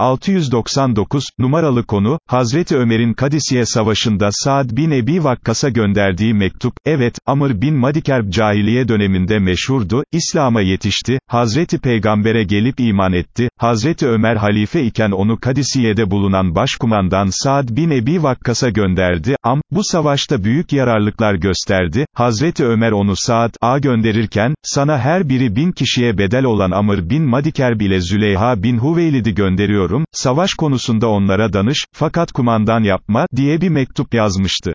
699, numaralı konu, Hazreti Ömer'in Kadisiye Savaşı'nda Saad bin Ebi Vakkas'a gönderdiği mektup, evet, Amr bin Madikerb cahiliye döneminde meşhurdu, İslam'a yetişti, Hazreti Peygamber'e gelip iman etti, Hazreti Ömer halife iken onu Kadisiye'de bulunan başkumandan Saad bin Ebi Vakkas'a gönderdi, Am, bu savaşta büyük yararlıklar gösterdi, Hazreti Ömer onu Saad, A gönderirken, sana her biri bin kişiye bedel olan Amr bin Madikerb ile Züleyha bin Huveylid'i gönderiyorum, savaş konusunda onlara danış, fakat kumandan yapma, diye bir mektup yazmıştı.